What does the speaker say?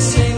say